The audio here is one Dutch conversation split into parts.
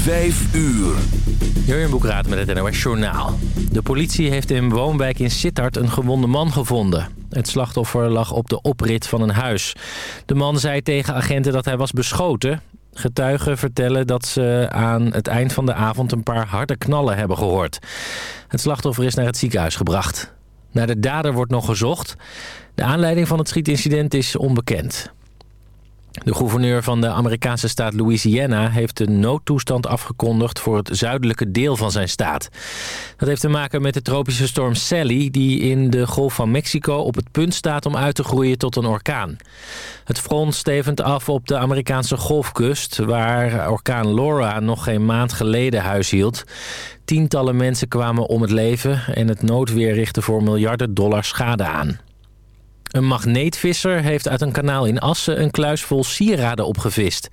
Vijf uur. Jurjen Boekraat met het NOS Journaal. De politie heeft in woonwijk in Sittard een gewonde man gevonden. Het slachtoffer lag op de oprit van een huis. De man zei tegen agenten dat hij was beschoten. Getuigen vertellen dat ze aan het eind van de avond een paar harde knallen hebben gehoord. Het slachtoffer is naar het ziekenhuis gebracht. Naar de dader wordt nog gezocht. De aanleiding van het schietincident is onbekend. De gouverneur van de Amerikaanse staat Louisiana heeft de noodtoestand afgekondigd voor het zuidelijke deel van zijn staat. Dat heeft te maken met de tropische storm Sally die in de Golf van Mexico op het punt staat om uit te groeien tot een orkaan. Het front stevend af op de Amerikaanse golfkust waar orkaan Laura nog geen maand geleden huishield. Tientallen mensen kwamen om het leven en het noodweer richtte voor miljarden dollar schade aan. Een magneetvisser heeft uit een kanaal in Assen een kluis vol sieraden opgevist.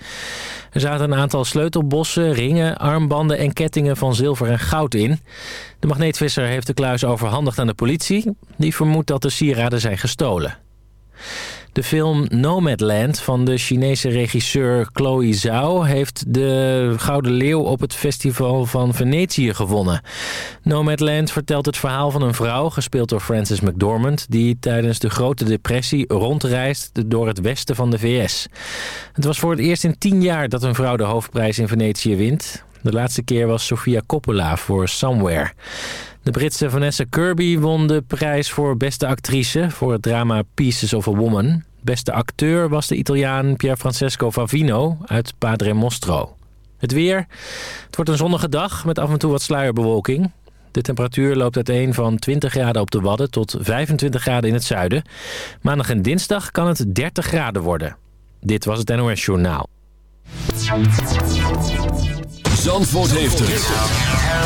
Er zaten een aantal sleutelbossen, ringen, armbanden en kettingen van zilver en goud in. De magneetvisser heeft de kluis overhandigd aan de politie. Die vermoedt dat de sieraden zijn gestolen. De film Nomadland van de Chinese regisseur Chloe Zhao... heeft de Gouden Leeuw op het Festival van Venetië gewonnen. Nomadland vertelt het verhaal van een vrouw, gespeeld door Frances McDormand... die tijdens de Grote Depressie rondreist door het westen van de VS. Het was voor het eerst in tien jaar dat een vrouw de hoofdprijs in Venetië wint. De laatste keer was Sofia Coppola voor Somewhere. De Britse Vanessa Kirby won de prijs voor beste actrice... voor het drama Pieces of a Woman. Beste acteur was de Italiaan Pier Francesco Favino uit Padre Mostro. Het weer. Het wordt een zonnige dag met af en toe wat sluierbewolking. De temperatuur loopt uiteen van 20 graden op de Wadden tot 25 graden in het zuiden. Maandag en dinsdag kan het 30 graden worden. Dit was het NOS Journaal. Zandvoort heeft het.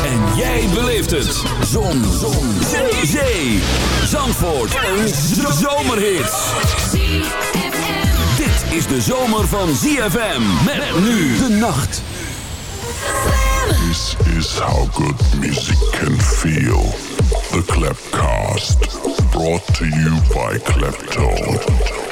En jij beleeft het. Zon. Zon. Zee. Zee. Zandvoort. Een zomerhit. Dit is de zomer van ZFM. Met nu de nacht. This is how good music can feel. The Clapcast. Brought to you by Claptone.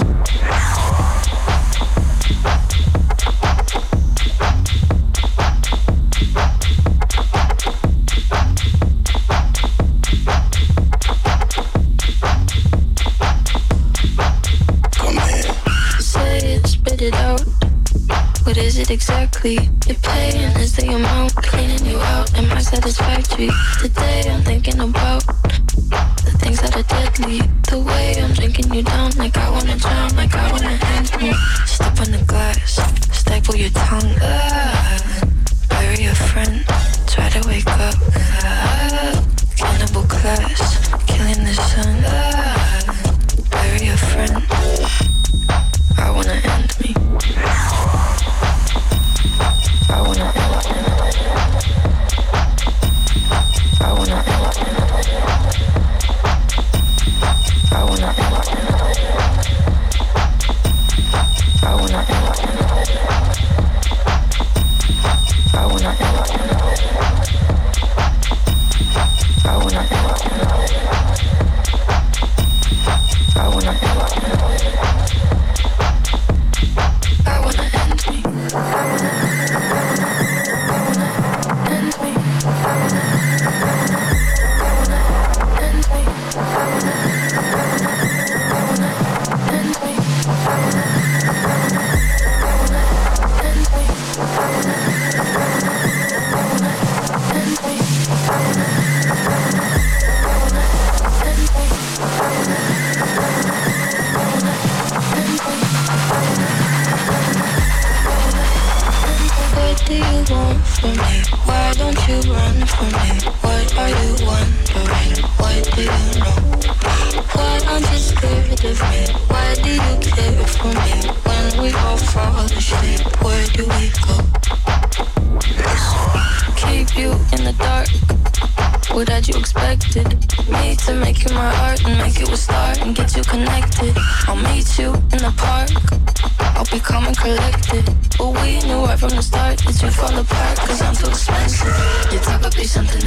something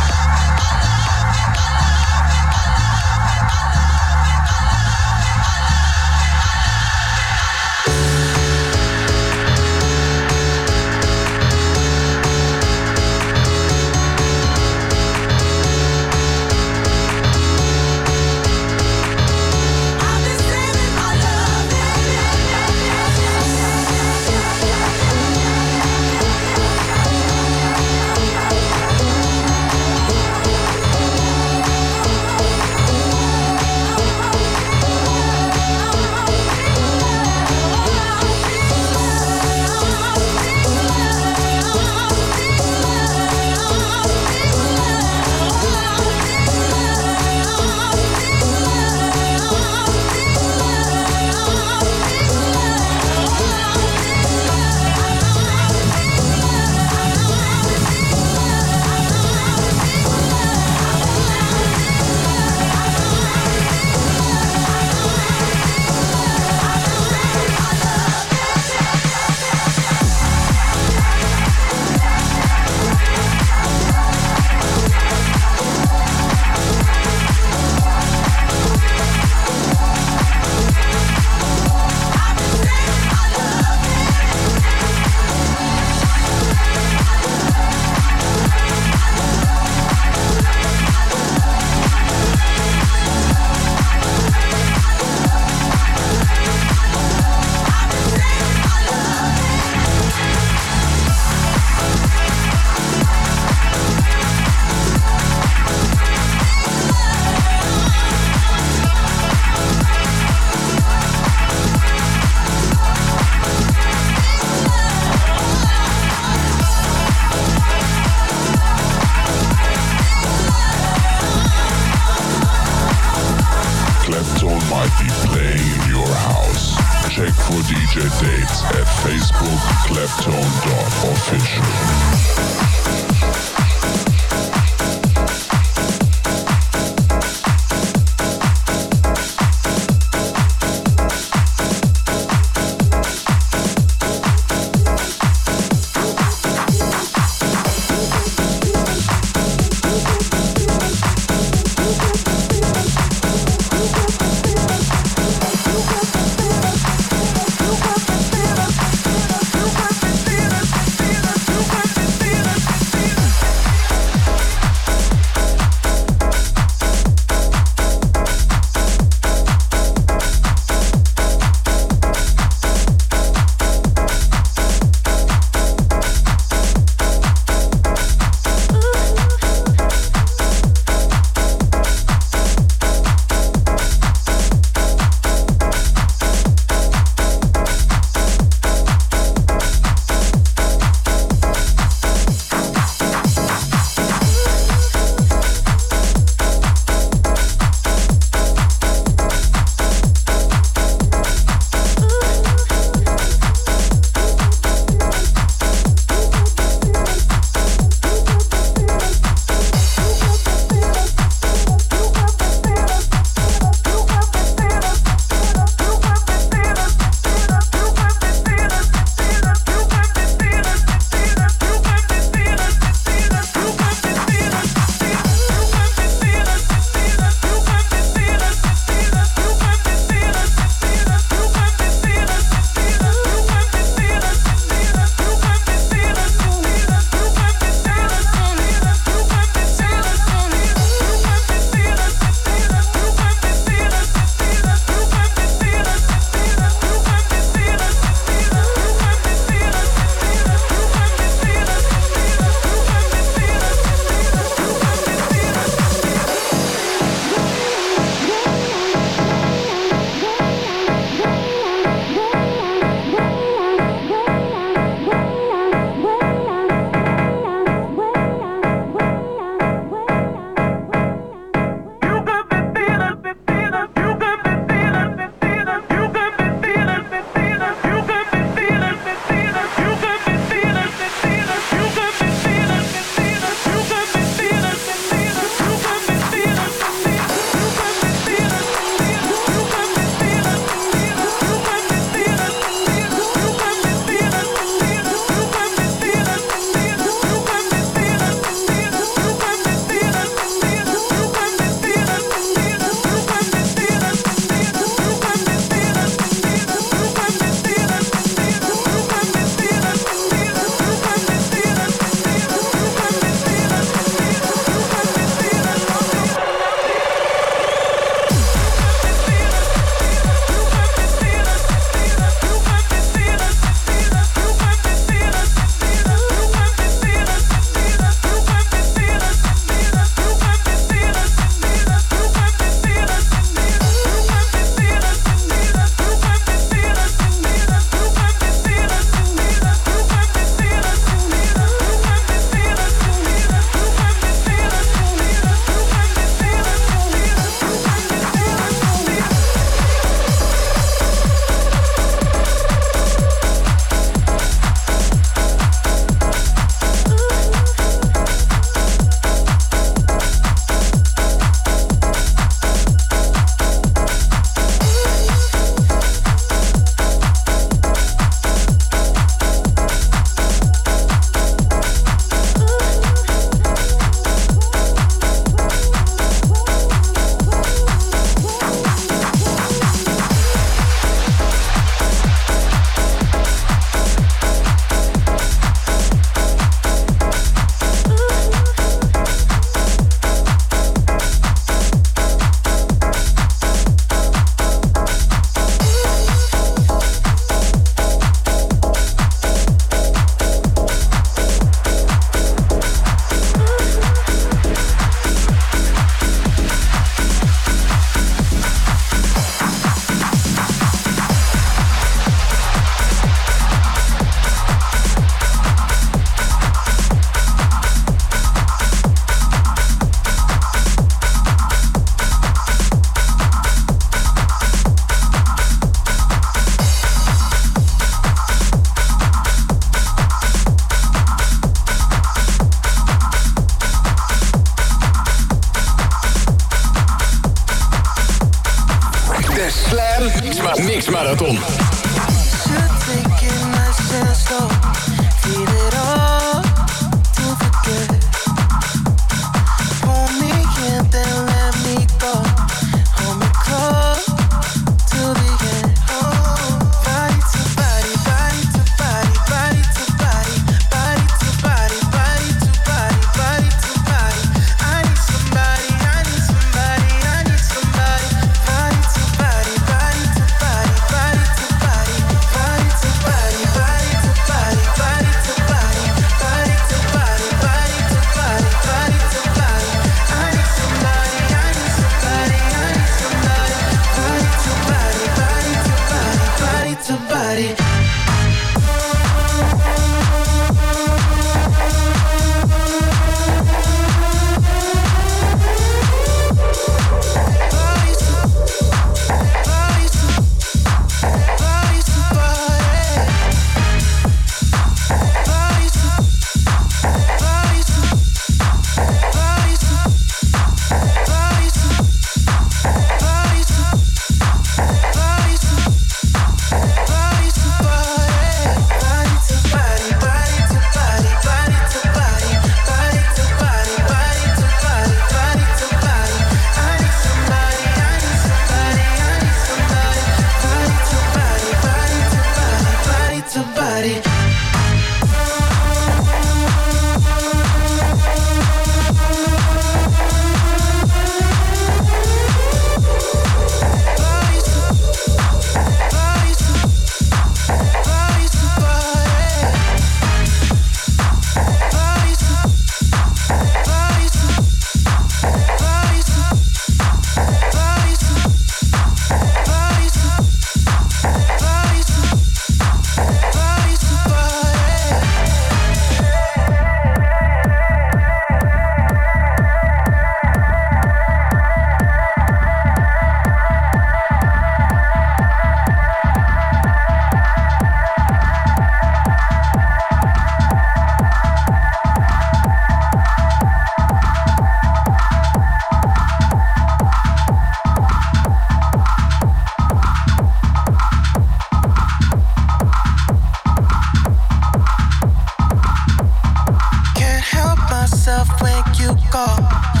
call.